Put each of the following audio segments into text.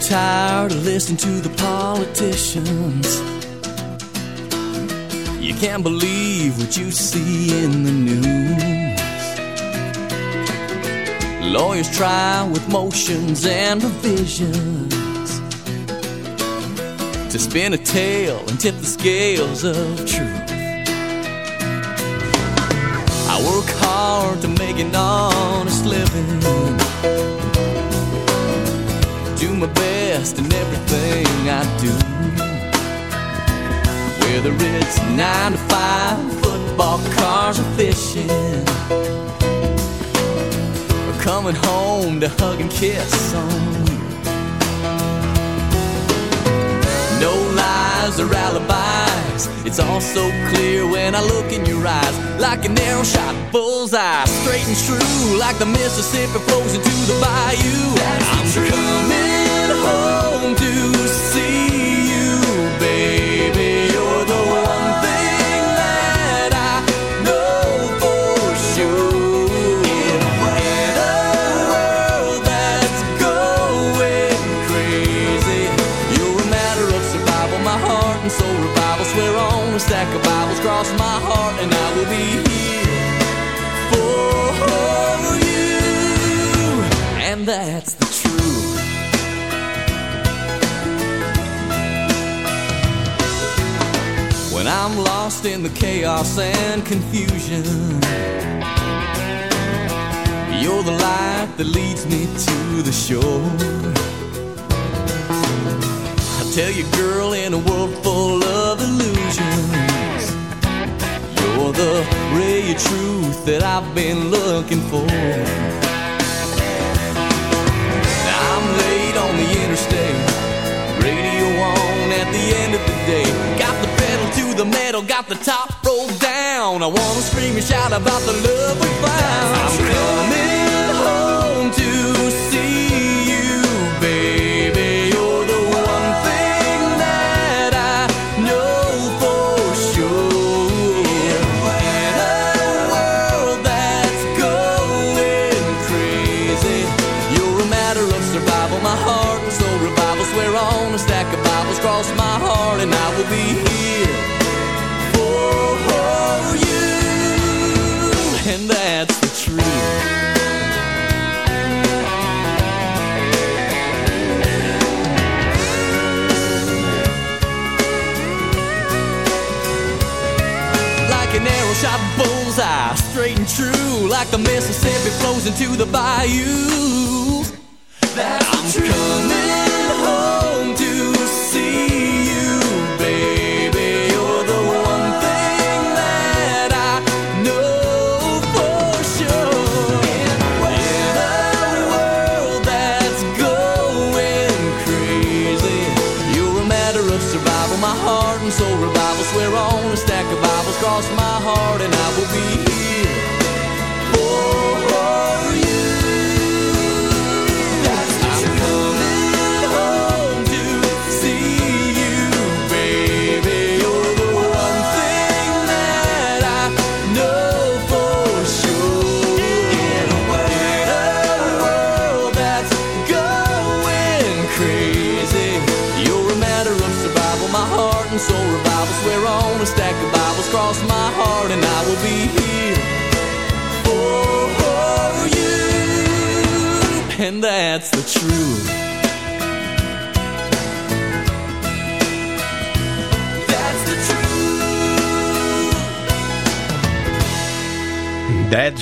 Tired of listening to the politicians. You can't believe what you see in the news. Lawyers try with motions and revisions to spin a tale and tip the scales of truth. I work hard to make an honest living my best in everything I do. Whether it's nine to five, football, cars, or fishing, or coming home to hug and kiss on you. No lies or alibis. It's all so clear when I look in your eyes, like an arrow shot bullseye, straight and true, like the Mississippi flows into the bayou. I'm coming home to see Lost in the chaos and confusion, you're the light that leads me to the shore. I tell you, girl, in a world full of illusions, you're the ray of truth that I've been looking for. I'm late on the interstate, radio on at the end of the day. Pedal to the metal, got the top rolled down. I wanna scream and shout about the love we found. I'm coming flows into the bayou. I'm coming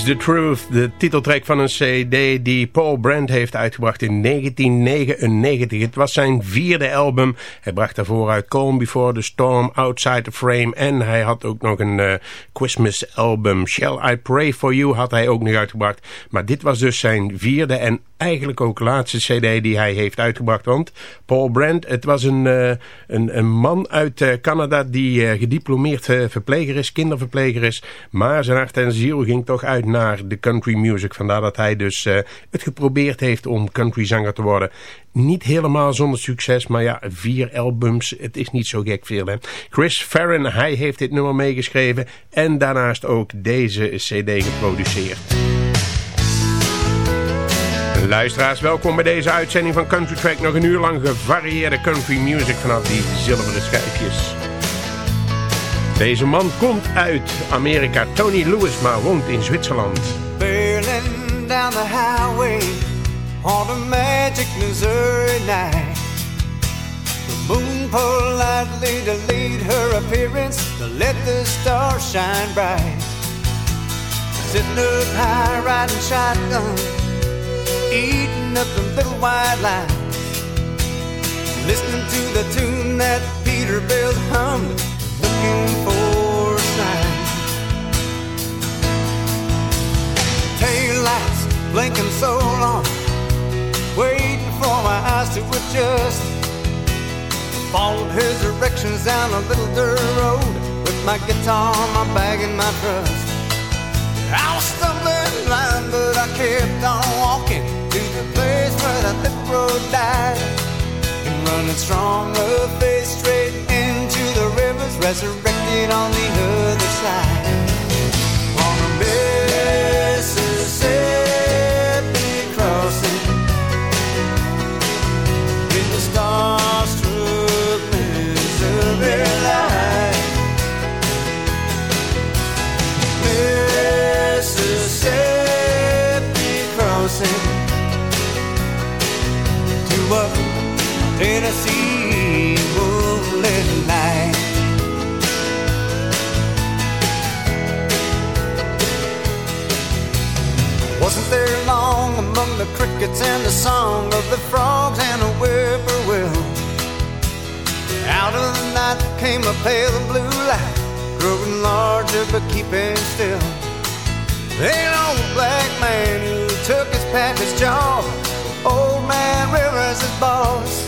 The Truth, de titeltrack van een cd die Paul Brand heeft uitgebracht in 1999. Het was zijn vierde album. Hij bracht daarvoor uit Calm Before the Storm, Outside the Frame en hij had ook nog een eh, Christmas album. Shall I Pray For You had hij ook nog uitgebracht. Maar dit was dus zijn vierde en eigenlijk ook laatste cd die hij heeft uitgebracht. Want Paul Brand, het was een, eh, een, een man uit eh, Canada die gediplomeerd verpleger is, kinderverpleger is. Maar zijn hart en ziel ging toch uit naar de country music. Vandaar dat hij dus eh, het geprobeerd heeft om countryzanger te worden. Niet helemaal zonder succes, maar ja, vier albums, het is niet zo gek veel. Hè? Chris Farron, hij heeft dit nummer meegeschreven en daarnaast ook deze cd geproduceerd. Luisteraars, welkom bij deze uitzending van Country Track. Nog een uur lang gevarieerde country music vanaf die zilveren schijfjes. Deze man komt uit Amerika, Tony Lewis, maar woont in Zwitserland. barreling down the highway on a magic Missouri night. The moon politely delayed her appearance to let the stars shine bright. Sitting up high, riding shotgun, eating up the little white lines, listening to the tune that Peterbilt hummed, looking for a sign. tail lights blinking so long, waiting for my eyes to adjust. Followed his directions down a little dirt road with my guitar, my bag, and my trust. I was stumbling blind, but I kept on walking to the place where that little road died. And running strong, love face straight into the resurrected on the other side on a Mississippi crossing in the starstruck Missouri line. Mississippi crossing to a Tennessee there long among the crickets and the song of the frogs and a whippoorwill? Out of the night came a pale blue light, growing larger but keeping still. An old black man who took his package job, old man Rivers, his boss,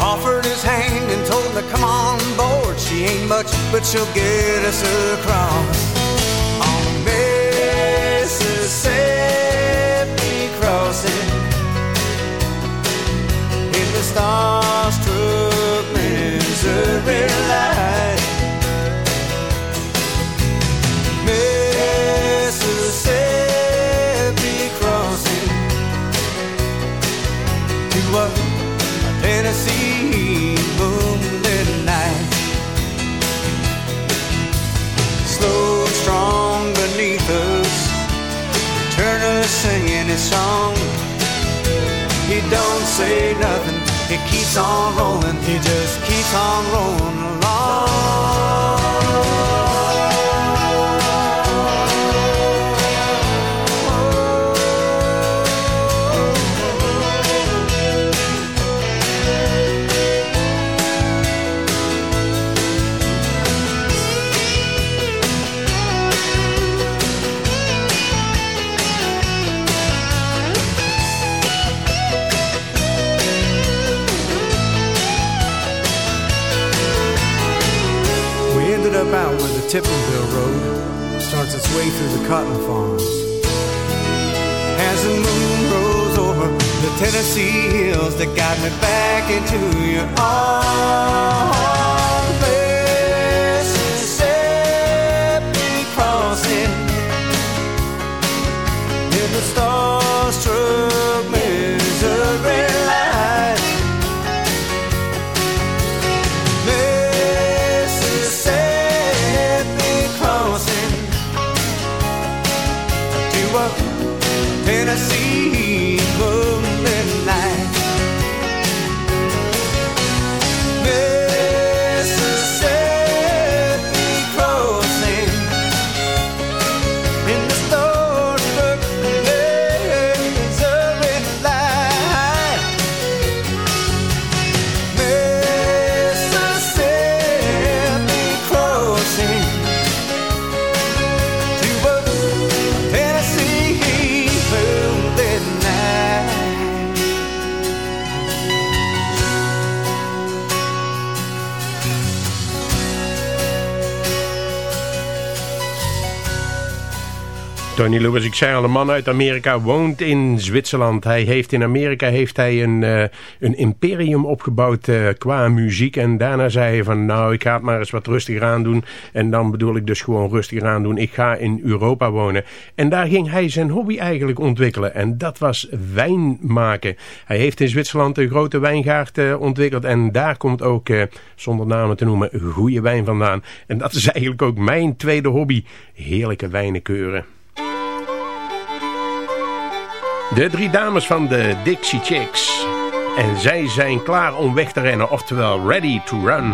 offered his hand and told to come on board. She ain't much, but she'll get us across. Mississippi crossing. In the starstruck say nothing, he keeps on rolling, it just keeps on rolling Tiptonville Road starts its way through the cotton farms. As the moon rose over the Tennessee hills that got me back into your arms. Mississippi crossing in the starstruck Tony Lewis, ik zei al, een man uit Amerika woont in Zwitserland. Hij heeft in Amerika heeft hij een, eh, een imperium opgebouwd eh, qua muziek. En daarna zei hij van, nou, ik ga het maar eens wat rustiger aan doen. En dan bedoel ik dus gewoon rustiger aan doen. Ik ga in Europa wonen. En daar ging hij zijn hobby eigenlijk ontwikkelen. En dat was wijn maken. Hij heeft in Zwitserland een grote wijngaard eh, ontwikkeld. En daar komt ook, zonder namen te noemen, goede wijn vandaan. En dat is eigenlijk ook mijn tweede hobby. Heerlijke wijnen keuren. De drie dames van de Dixie Chicks. En zij zijn klaar om weg te rennen, oftewel ready to run.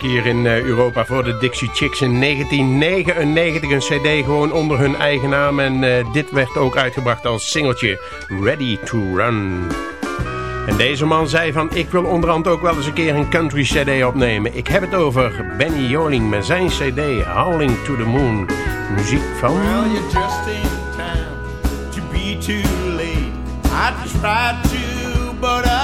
Hier in eh, Europa voor de Dixie Chicks in 1999. Een cd gewoon onder hun eigen naam. En eh, dit werd ook uitgebracht als singeltje Ready to Run. En deze man zei van ik wil onderhand ook wel eens een keer een country cd opnemen. Ik heb het over Benny Joling met zijn cd Howling to the Moon. Muziek van... Well, you're just in time to be too late. I tried to, but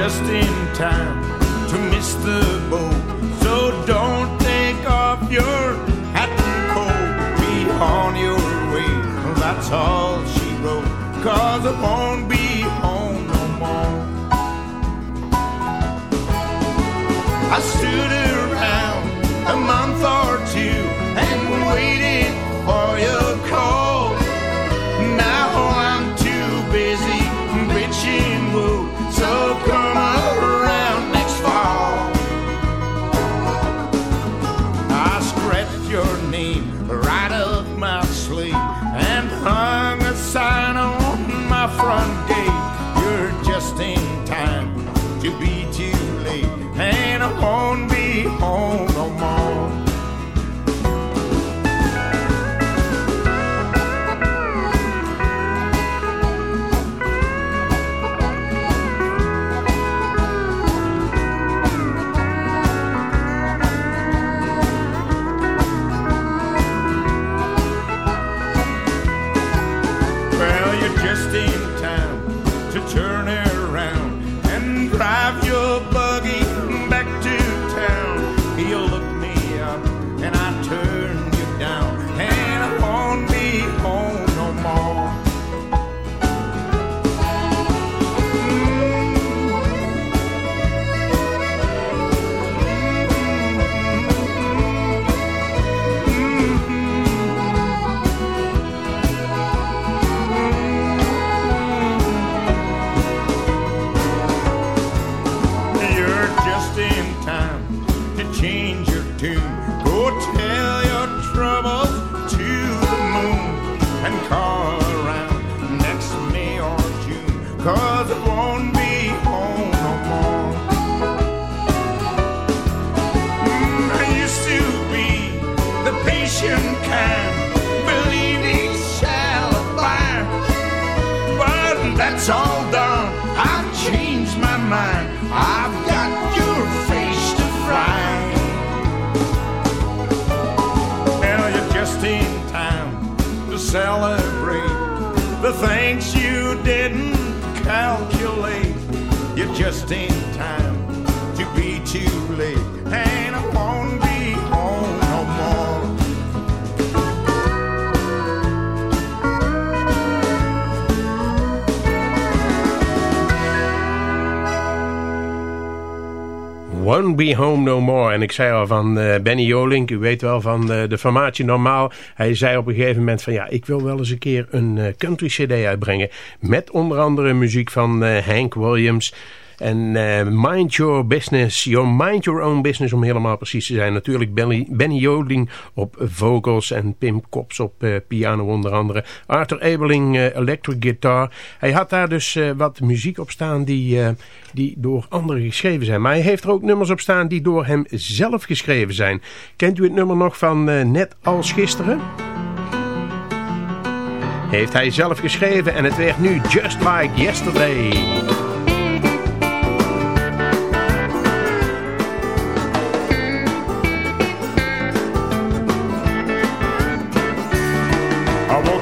just in time to miss the boat, so don't take off your hat and coat. Be on your way, that's all she wrote. Cause I won't be home no more. I stood around a month or two and waited celebrate the things you didn't calculate. You're just in time to be too late, Won't Be Home No More. En ik zei al van eh, Benny Jolink, u weet wel van eh, de formatie normaal. Hij zei op een gegeven moment van ja, ik wil wel eens een keer een eh, country cd uitbrengen. Met onder andere muziek van Hank Williams. En eh, Mind Your Business, Your Mind Your Own Business om helemaal precies te zijn. Natuurlijk Benny, Benny Joling op vocals en Pim Kops op eh, piano onder andere. Arthur Ebeling eh, electric guitar. Hij had daar dus wat muziek op staan die, die door anderen geschreven zijn. Maar hij heeft er ook nummers op staan die door hem zelf geschreven zijn. Kent u het nummer nog van Net als gisteren? Heeft hij zelf geschreven en het werd nu Just Like Yesterday.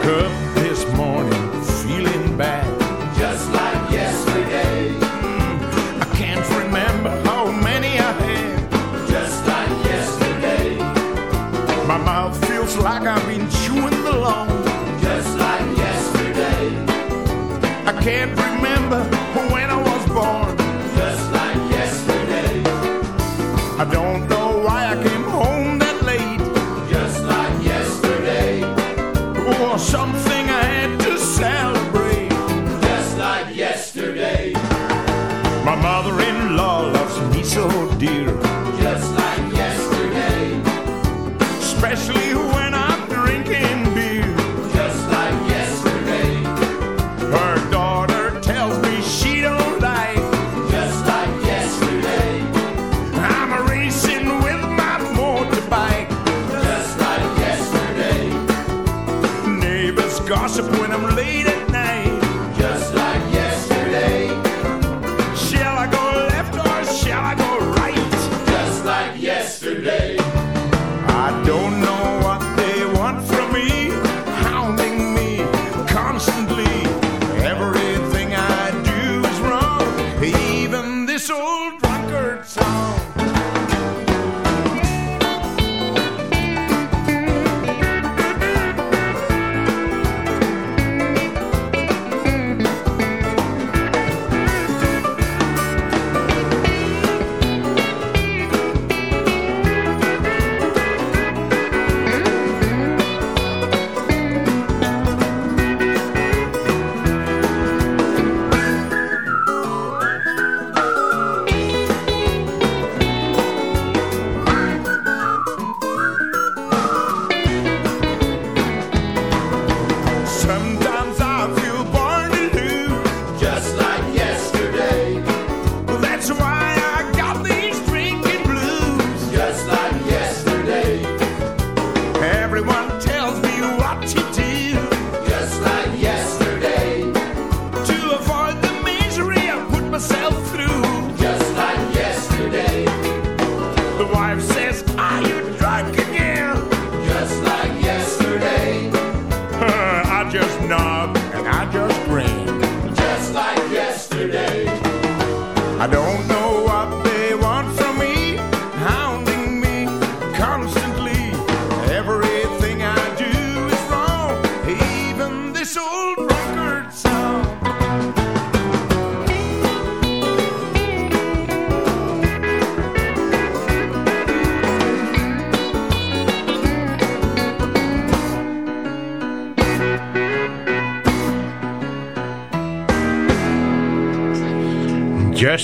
Up this morning feeling bad. Just like yesterday. Mm, I can't remember how many I had. Just like yesterday. My mouth feels like I've been chewing the law. Just like yesterday. I can't some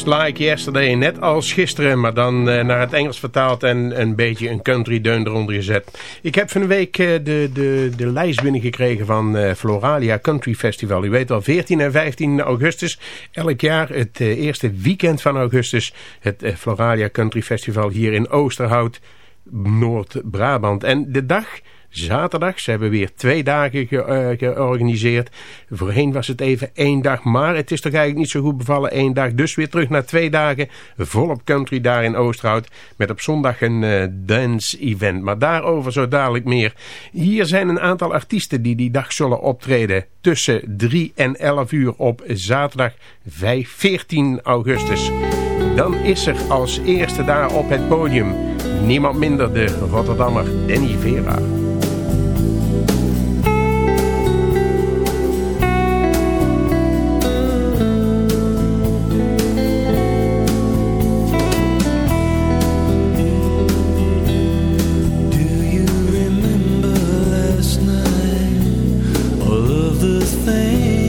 Like Yesterday, net als gisteren, maar dan eh, naar het Engels vertaald en een beetje een country deun eronder gezet. Ik heb van de week eh, de, de, de lijst binnengekregen van eh, Floralia Country Festival. U weet al, 14 en 15 augustus, elk jaar het eerste weekend van augustus, het Floralia Country Festival hier in Oosterhout, Noord-Brabant. En de dag zaterdag. Ze hebben weer twee dagen ge- eh, georganiseerd. Voorheen was het even één dag, maar het is toch eigenlijk niet zo goed bevallen één dag. Dus weer terug naar twee dagen volop country daar in Oosterhout. Met op zondag een eh, dance event. Maar daarover zo dadelijk meer. Hier zijn een aantal artiesten die die dag zullen optreden. Tussen 3 en 11 uur op zaterdag 5, 14 augustus. Dan is er als eerste daar op het podium niemand minder de Rotterdammer Danny Vera. Of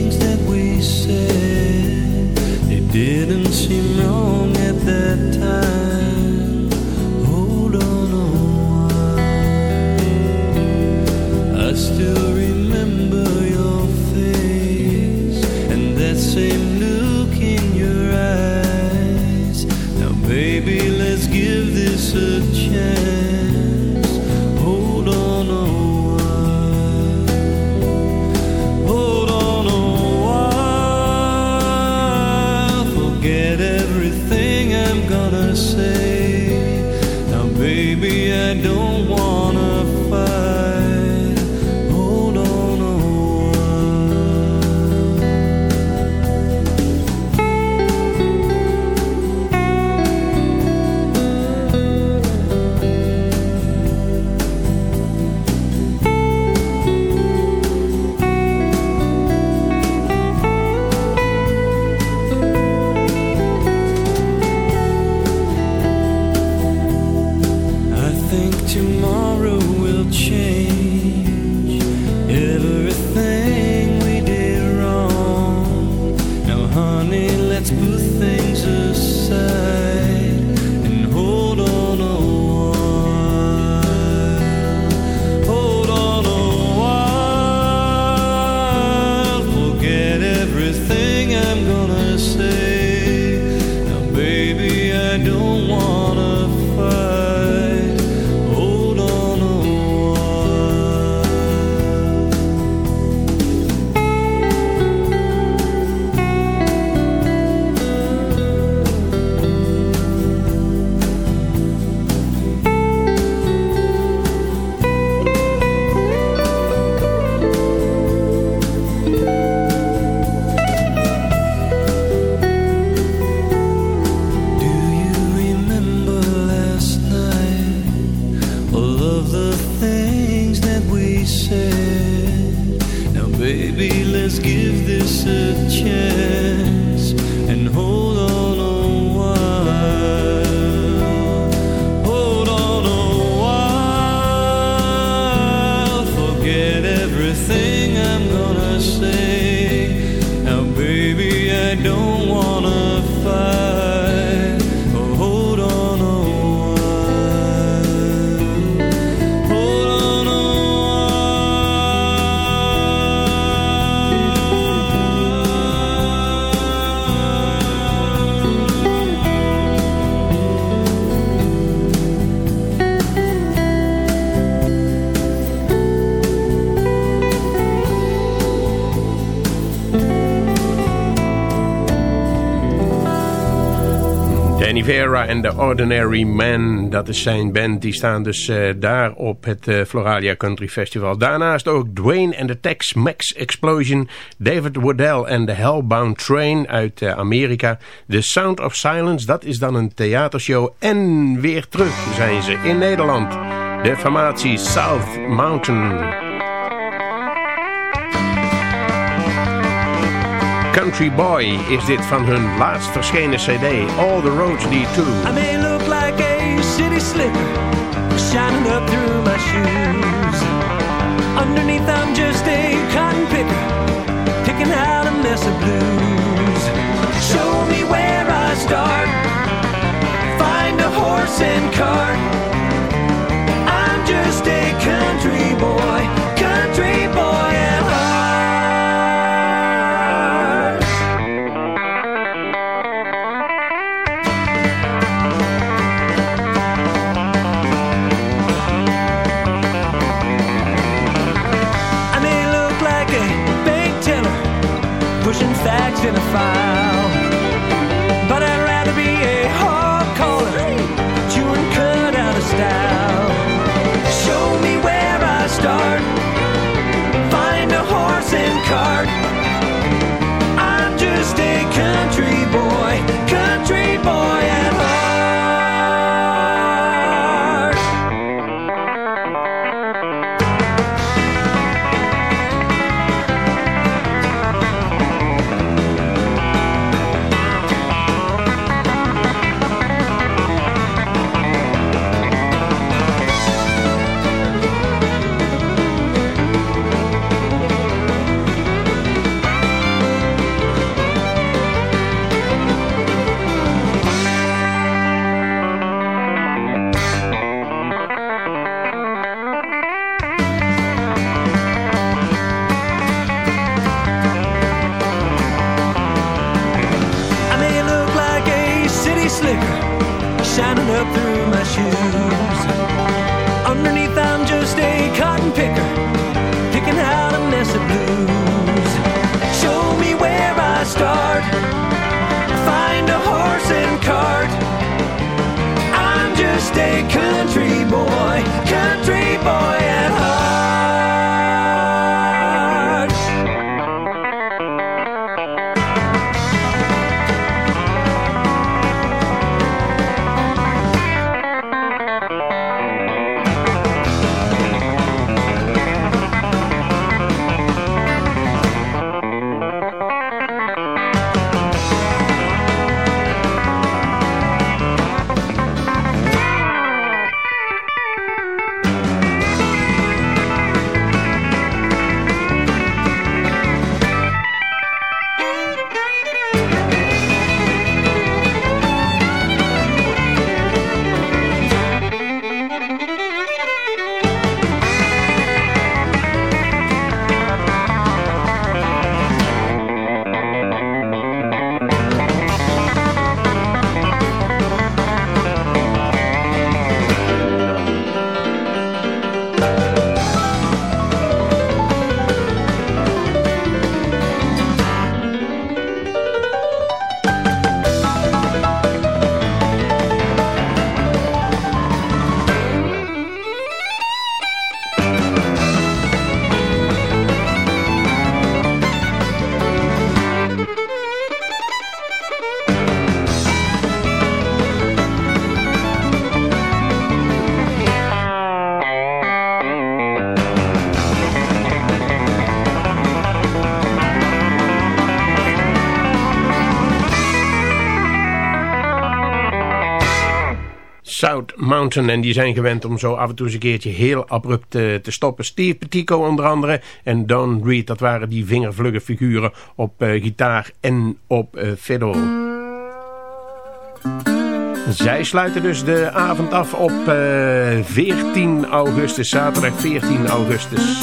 Vera en The Ordinary Man, dat is zijn band. Die staan dus uh, daar op het uh, Floralia Country Festival. Daarnaast ook Dwayne en de Tex-Mex Explosion. David Waddell en The Hellbound Train uit uh, Amerika. The Sound of Silence, dat is dan een theatershow. En weer terug zijn ze in Nederland. De formatie South Mountain. Country Boy is dit van hun laatst verschenen cd, All the Roads Lead To. I may look like a city slicker, shining up through my shoes. Underneath I'm just I'm just a country boy, country boy South Mountain. En die zijn gewend om zo af en toe eens een keertje heel abrupt eh, te stoppen. Steve Petico onder andere en Don Reed. Dat waren die vingervlugge figuren op eh, gitaar en op uh, fiddle. Zij sluiten dus de avond af op 14 augustus, zaterdag 14 augustus.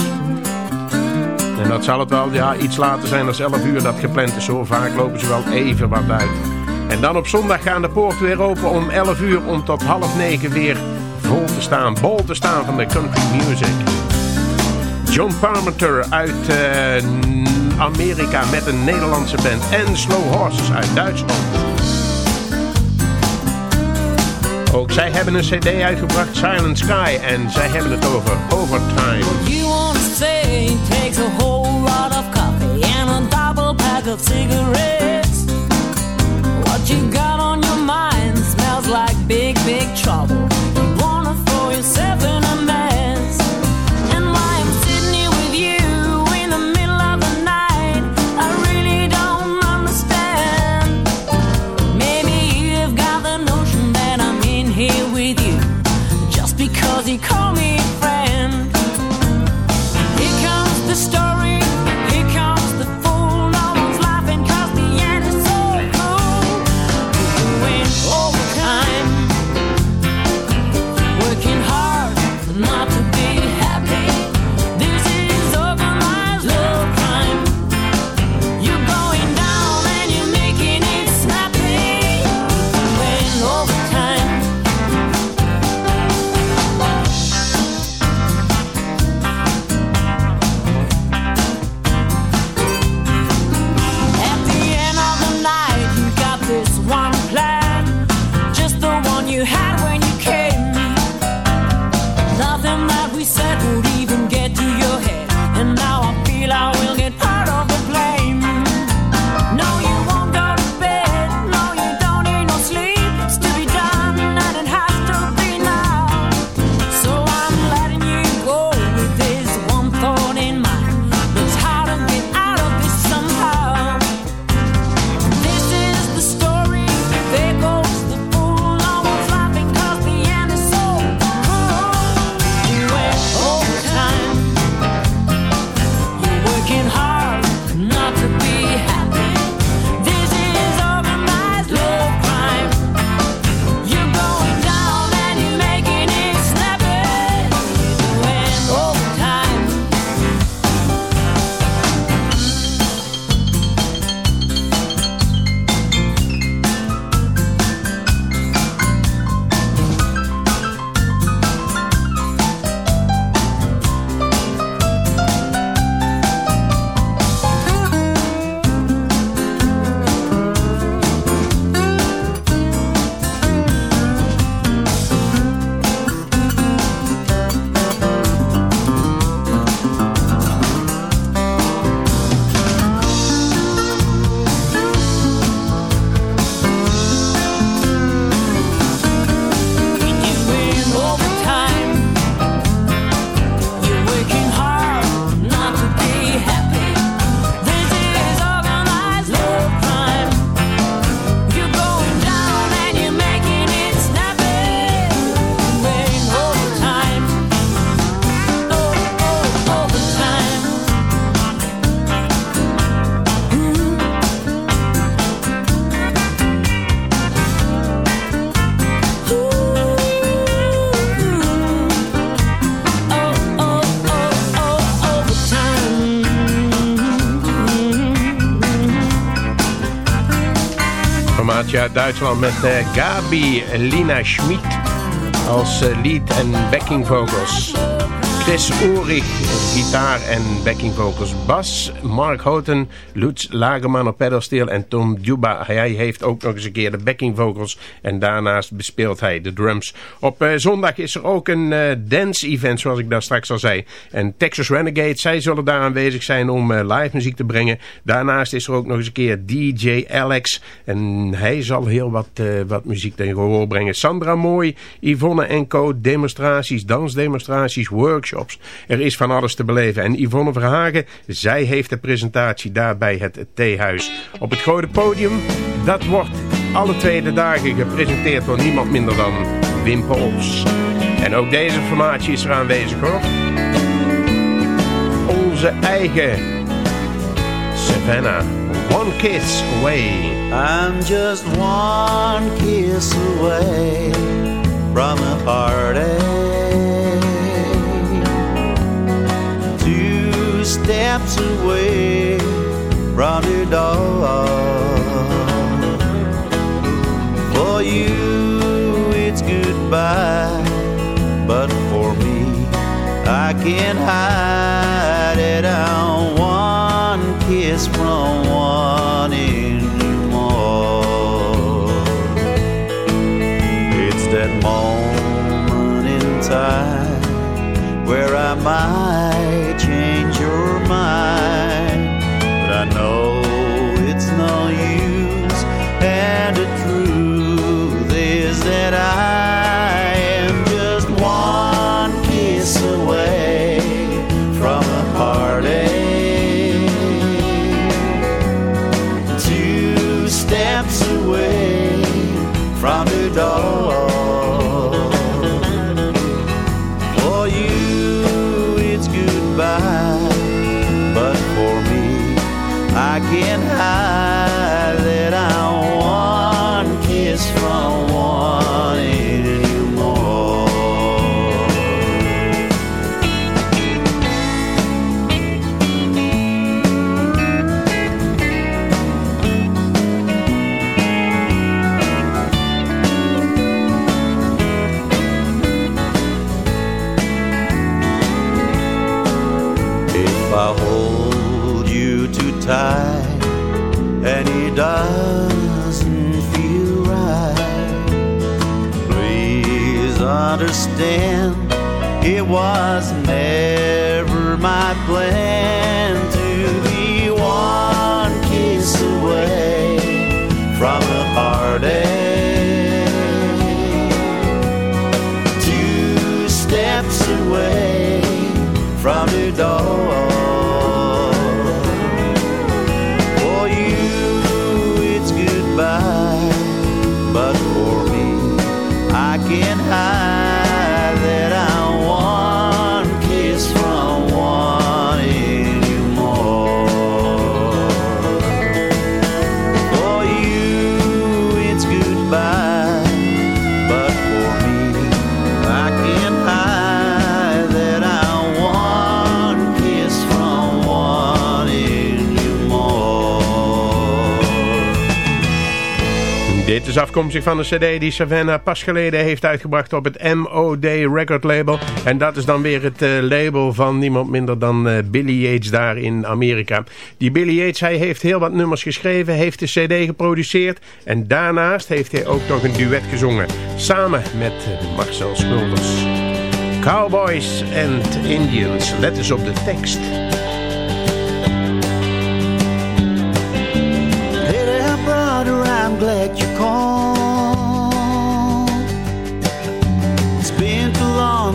En dat zal het wel ja, iets later zijn dan 11 uur dat gepland is. Zo vaak lopen ze wel even wat uit. En dan op zondag gaan de poorten weer open om 11 uur om tot half 9 weer vol te staan, bol te staan van de country music. John Parmenter uit uh, Amerika met een Nederlandse band en Slow Horses uit Duitsland. Ook zij hebben een cd uitgebracht, Silent Sky. En zij hebben het over Overtime. You wanna say takes a whole lot of coffee and a double pack of cigarettes. Trouble. Uit Duitsland met eh, Gabi Lina Schmid als eh, lead en backing vocals. Chris Ulrich, gitaar en backing vocals. Bas, Mark Houghton, Lutz Lagerman op pedalsteel en Tom Juba. Hij heeft ook nog eens een keer de backing vocals en daarnaast bespeelt hij de drums. Op eh, zondag is er ook een eh, dance event zoals ik daar straks al zei. En Texas Renegade, zij zullen daar aanwezig zijn om eh, live muziek te brengen. Daarnaast is er ook nog eens een keer DJ Alex en hij zal heel wat, wat muziek ten gehoor brengen. Sandra Mooi, Yvonne en Co. Demonstraties, dansdemonstraties, workshops. Er is van alles te beleven. En Yvonne Verhagen, zij heeft de presentatie daar bij het theehuis. Op het grote podium, dat wordt alle tweede dagen gepresenteerd door niemand minder dan Wim Pols. En ook deze formatie is er aanwezig hoor. Onze eigen Savannah, One Kiss Away. I'm just one kiss away from a party. Steps away from the door. For you, it's goodbye, but for me, I can't hide it. I'm one kiss from one anymore. It's that moment in time where I might change your mind. Understand it was never my plan to be one kiss away from a heartache. Afkomstig van een cd die Savannah pas geleden heeft uitgebracht op het MOD record label. En dat is dan weer het eh, label van niemand minder dan eh, Billy Yates daar in Amerika. Die Billy Yates, hij heeft heel wat nummers geschreven, heeft de cd geproduceerd. En daarnaast heeft hij ook nog een duet gezongen. Samen met Marcel Smulders. Cowboys and Indians, let eens op de tekst. I'm glad you called.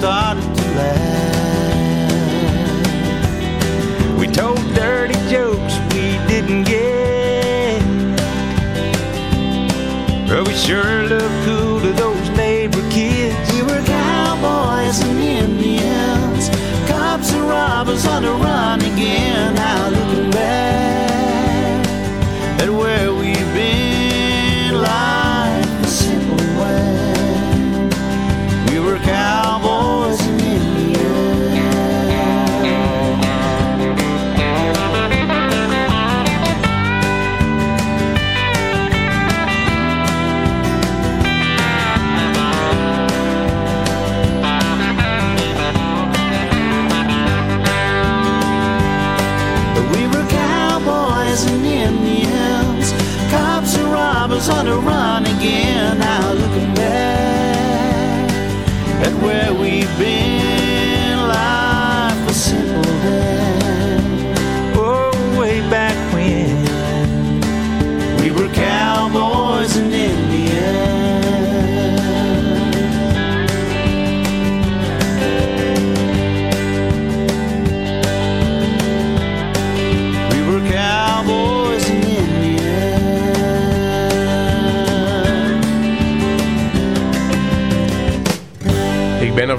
stop.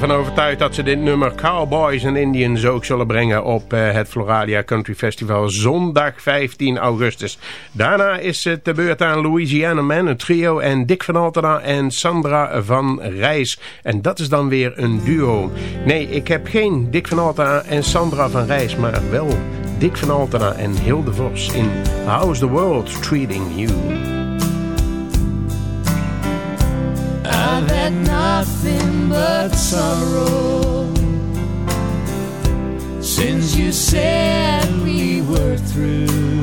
Ervan overtuigd dat ze dit nummer Cowboys and Indians ook zullen brengen op eh, het Floralia Country Festival zondag 15 augustus. Daarna is het de beurt aan Louisiana Man, een trio en Dick van Altena en Sandra van Rijs. En dat is dan weer een duo. Nee, ik heb geen Dick van Altena en Sandra van Rijs, maar wel Dick van Altena en Hilde Vos in How's the World Treating You? Had nothing but sorrow since you said we were through.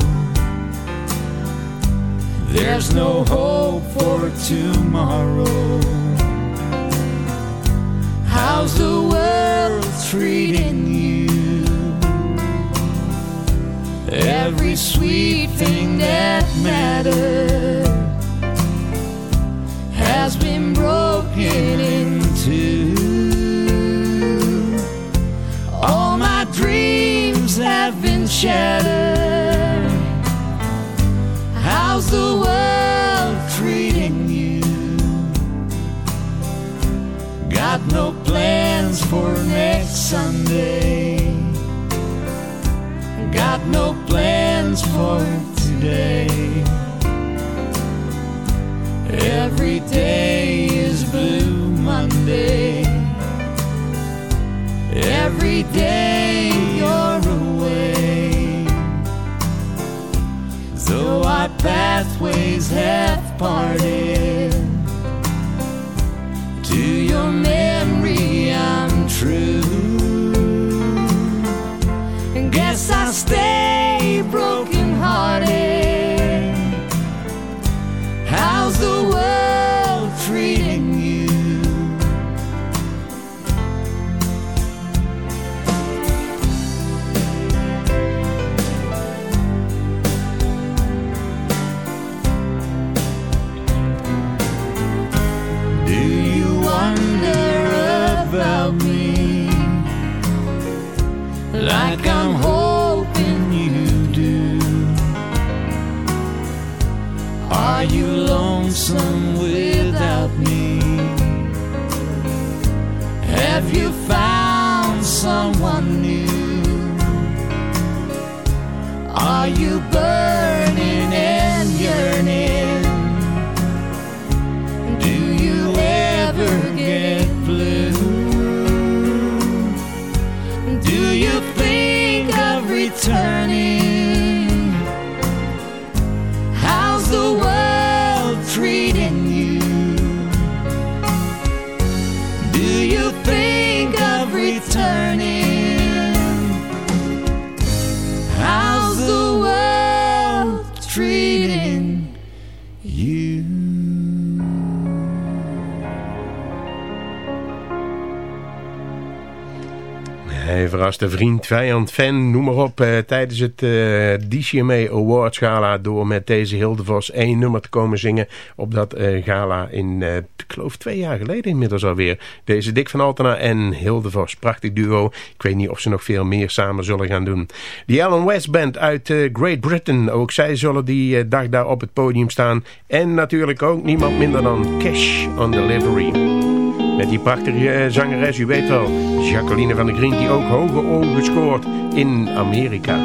There's no hope for tomorrow. How's the world treating you? Every sweet thing that mattered has been broken into. All my dreams have been shattered. How's the world treating you? Got no plans for next Sunday. Got no plans for today. Every day is Blue Monday. Every day you're away. Though our pathways have parted, to your memory I'm true. Guess I stay Vriend, vijand, fan, noem maar op. eh, tijdens het eh, DCMA Awards Gala door met deze Hildevos één nummer te komen zingen. Op dat eh, gala in, ik geloof twee jaar geleden inmiddels alweer. Deze Dick van Altena en Hildevos. Prachtig duo. Ik weet niet of ze nog veel meer samen zullen gaan doen. De Alan West Band uit Great Britain. Ook zij zullen die dag daar op het podium staan. En natuurlijk ook niemand minder dan Cash on Delivery. Met die prachtige eh, zangeres, u weet wel, Jacqueline van der Grien, die ook hoge ogen scoort in Amerika.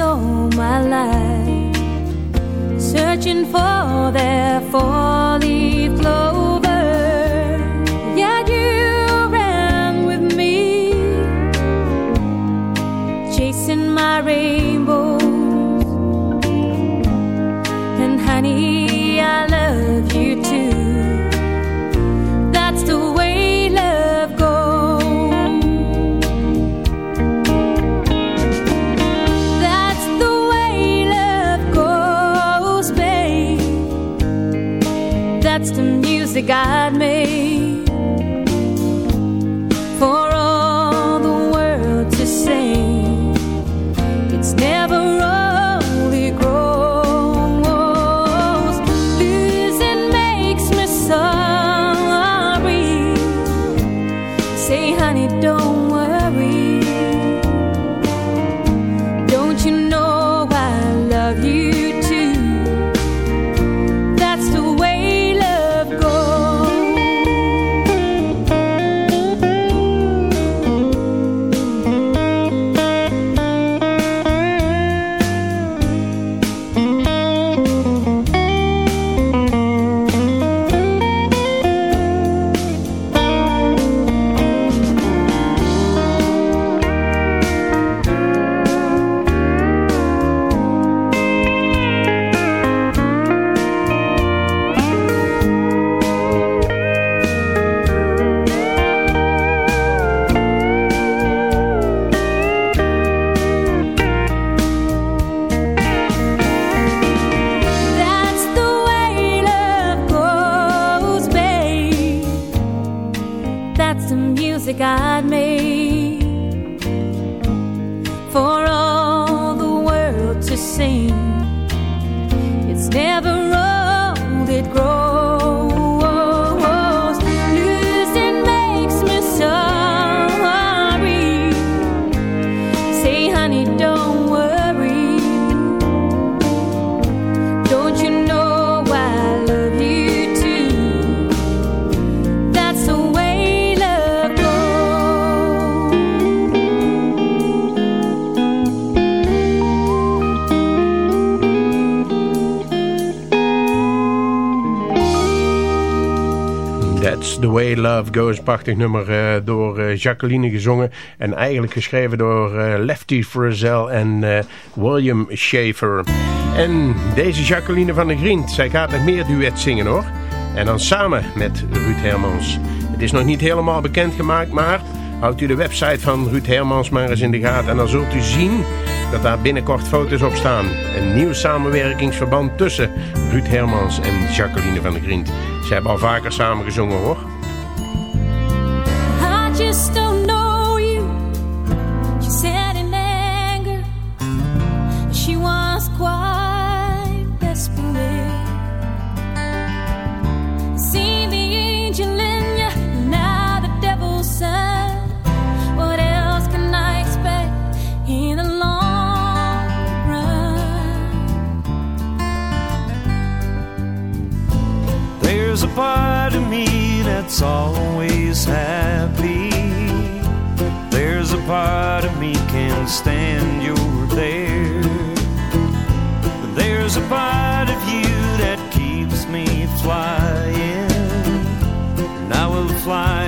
All my life searching for their four-leaf love goes. Prachtig nummer eh, door eh, Jacqueline gezongen. En eigenlijk geschreven door eh, Lefty Frizzell en eh, William Schaefer. En deze Jacqueline van der Grient, zij gaat nog meer duet zingen hoor. En dan samen met Ruud Hermans. Het is nog niet helemaal bekendgemaakt, maar houdt u de website van Ruud Hermans maar eens in de gaten. En dan zult u zien dat daar binnenkort foto's op staan. Een nieuw samenwerkingsverband tussen Ruud Hermans en Jacqueline van der Grient. Ze hebben al vaker samen gezongen hoor. There's a part of me that's always happy. There's a part of me can't stand you're there. There's a part of you that keeps me flying. And I will fly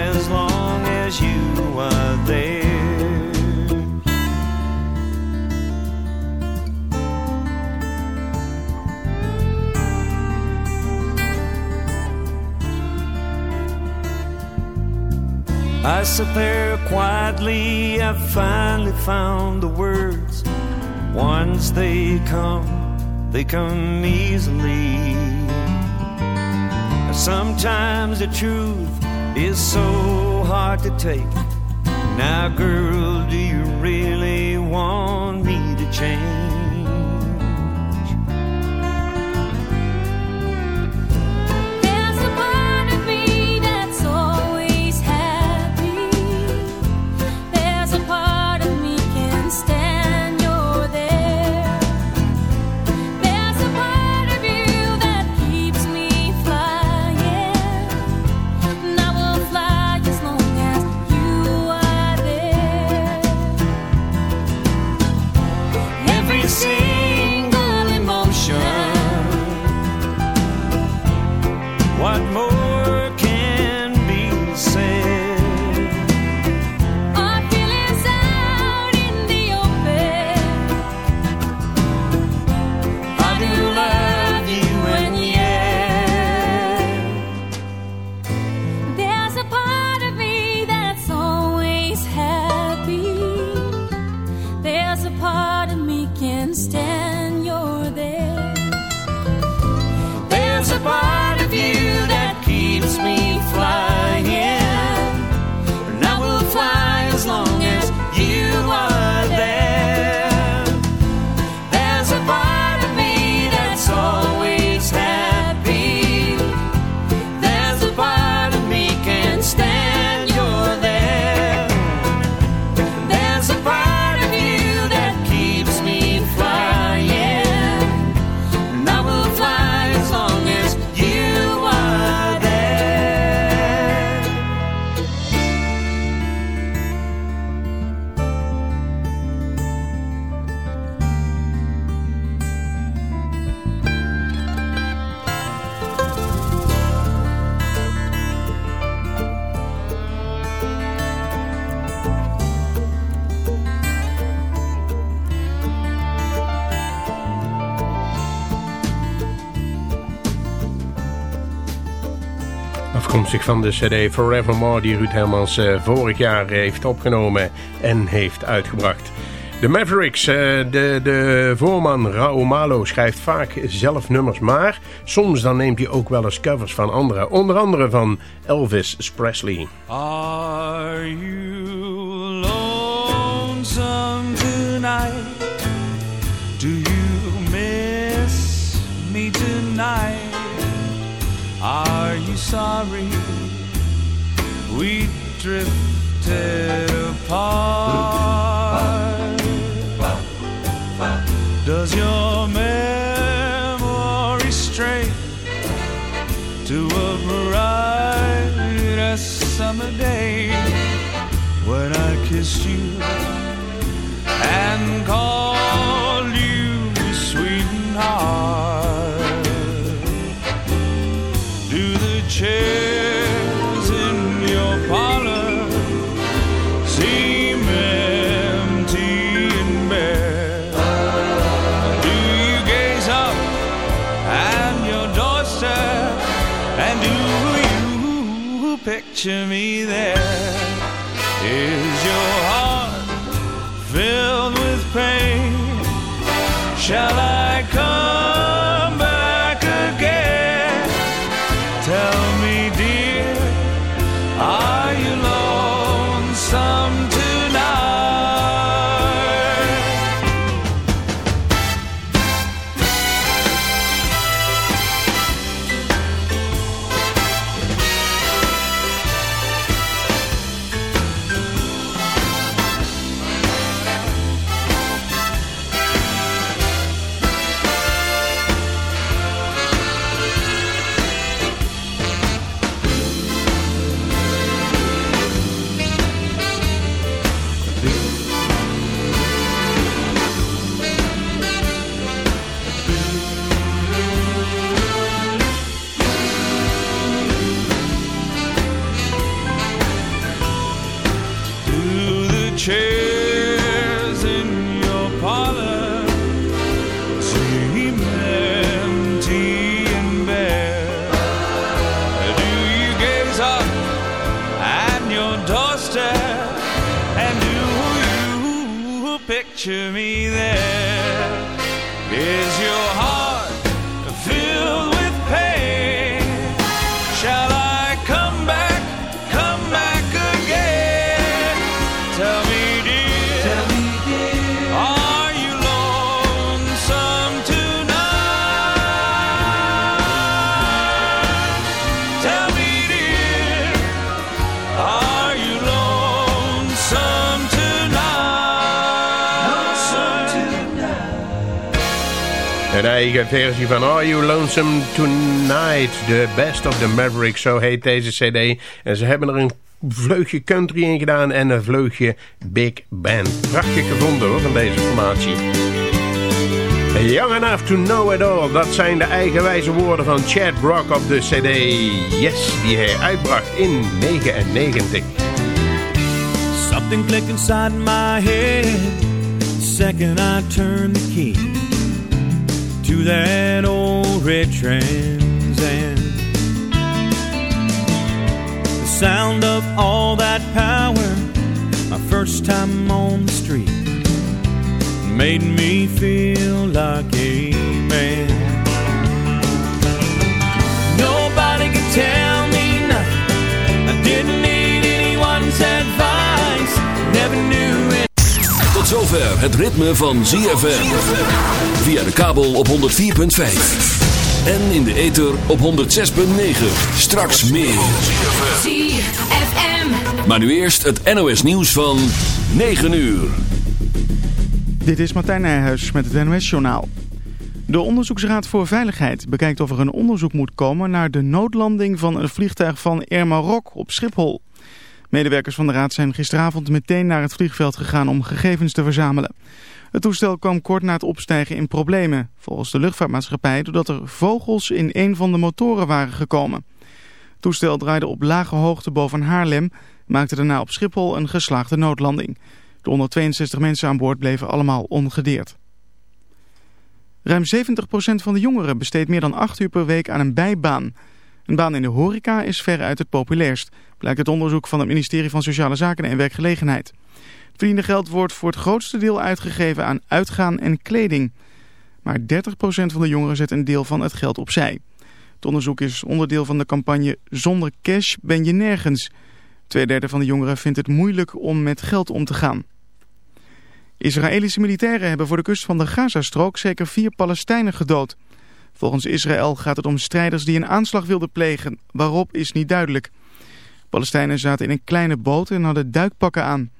I sit there quietly, I finally found the words. Once they come, they come easily. Sometimes the truth is so hard to take. Now, girl, do you really want me to change? Van de cd Forevermore die Ruud Hermans eh, vorig jaar heeft opgenomen en heeft uitgebracht. De Mavericks, eh, de, de voorman Raoul Malo schrijft vaak zelf nummers, maar soms dan neemt hij ook wel eens covers van anderen. Onder andere van Elvis Presley. Are you sorry we drifted apart. Does your memory stray to a bright summer day when I kissed you and called you sweetheart? Hey. Picture me there? Is Een eigen versie van Are You Lonesome Tonight? The Best of the Mavericks, zo heet deze cd. En ze hebben er een vleugje country in gedaan en een vleugje big band. Prachtig gevonden hoor, van deze formatie. Young Enough to Know It All, dat zijn de eigenwijze woorden van Chad Brock op de cd Yes, die hij uitbracht in 99. Something clicked inside my head. Second I turned the key to that old red Trans Am. The sound of all that power, my first time on the street, made me feel like a zover het ritme van ZFM. Via de kabel op 104.5. En in de ether op 106.9. Straks meer. ZFM. Maar nu eerst het NOS nieuws van 9 uur. Dit is Martijn Nijhuis met het NOS-journaal. De Onderzoeksraad voor Veiligheid bekijkt of er een onderzoek moet komen naar de noodlanding van een vliegtuig van Air Maroc op Schiphol. Medewerkers van de raad zijn gisteravond meteen naar het vliegveld gegaan om gegevens te verzamelen. Het toestel kwam kort na het opstijgen in problemen, volgens de luchtvaartmaatschappij, doordat er vogels in een van de motoren waren gekomen. Het toestel draaide op lage hoogte boven Haarlem maakte daarna op Schiphol een geslaagde noodlanding. De 162 mensen aan boord bleven allemaal ongedeerd. Ruim 70% van de jongeren besteedt meer dan 8 uur per week aan een bijbaan. Een baan in de horeca is veruit het populairst, blijkt uit onderzoek van het ministerie van Sociale Zaken en Werkgelegenheid. Het verdiende geld wordt voor het grootste deel uitgegeven aan uitgaan en kleding. Maar 30% van de jongeren zet een deel van het geld opzij. Het onderzoek is onderdeel van de campagne Zonder cash ben je nergens. Tweederde van de jongeren vindt het moeilijk om met geld om te gaan. Israëlische militairen hebben voor de kust van de Gazastrook zeker vier Palestijnen gedood. Volgens Israël gaat het om strijders die een aanslag wilden plegen. Waarop is niet duidelijk. Palestijnen zaten in een kleine boot en hadden duikpakken aan.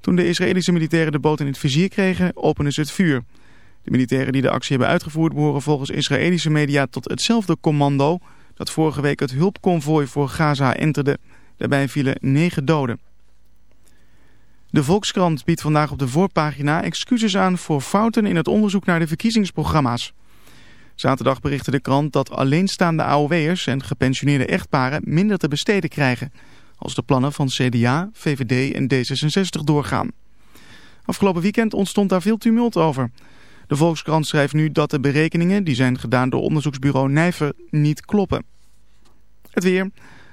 Toen de Israëlische militairen de boot in het vizier kregen, openden ze het vuur. De militairen die de actie hebben uitgevoerd behoren volgens Israëlische media tot hetzelfde commando dat vorige week het hulpconvooi voor Gaza enterde. Daarbij vielen negen doden. De Volkskrant biedt vandaag op de voorpagina excuses aan voor fouten in het onderzoek naar de verkiezingsprogramma's. Zaterdag berichtte de krant dat alleenstaande AOW'ers en gepensioneerde echtparen minder te besteden krijgen als de plannen van CDA, VVD en D66 doorgaan. Afgelopen weekend ontstond daar veel tumult over. De Volkskrant schrijft nu dat de berekeningen die zijn gedaan door onderzoeksbureau Nijver niet kloppen. Het weer,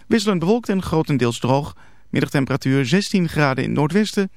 wisselend bewolkt en grotendeels droog. Middagtemperatuur 16 graden in noordwesten